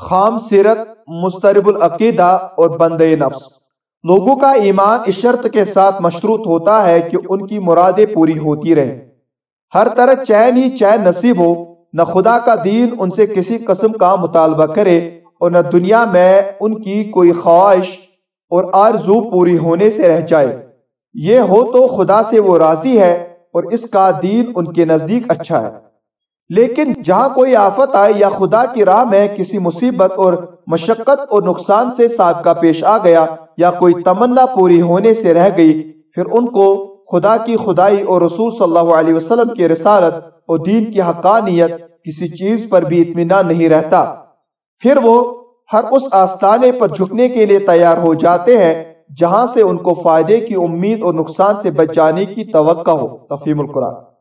خام سیرت، مسترب العقیدہ اور بند نفس۔ لوگوں کا ایمان اس شرط کے ساتھ مشروط ہوتا ہے کہ ان کی مرادیں پوری ہوتی رہیں۔ ہر طرح چین ہی چین نصیب ہو، نہ خدا کا دین ان سے کسی قسم کا مطالبہ کرے اور نہ دنیا میں ان کی کوئی خواہش اور آرزو پوری ہونے سے رہ جائے۔ یہ ہو تو خدا سے وہ راضی ہے اور اس کا دین ان کے نزدیک اچھا ہے۔ لیکن جہاں کوئی آفت آئے یا خدا کی راہ میں کسی مصیبت اور مشقت اور نقصان سے سابقہ پیش آ گیا یا کوئی تمنا پوری ہونے سے رہ گئی، پھر ان کو خدا کی خدائی اور رسول صلی اللہ علیہ وسلم کی رسالت اور دین کی حقانیت کسی چیز پر بھی اطمینان نہیں رہتا۔ پھر وہ ہر اس آستانے پر جھکنے کے لیے تیار ہو جاتے ہیں جہاں سے ان کو فائدے کی امید اور نقصان سے بچانے کی توقع ہو۔ تفہیم القرآن۔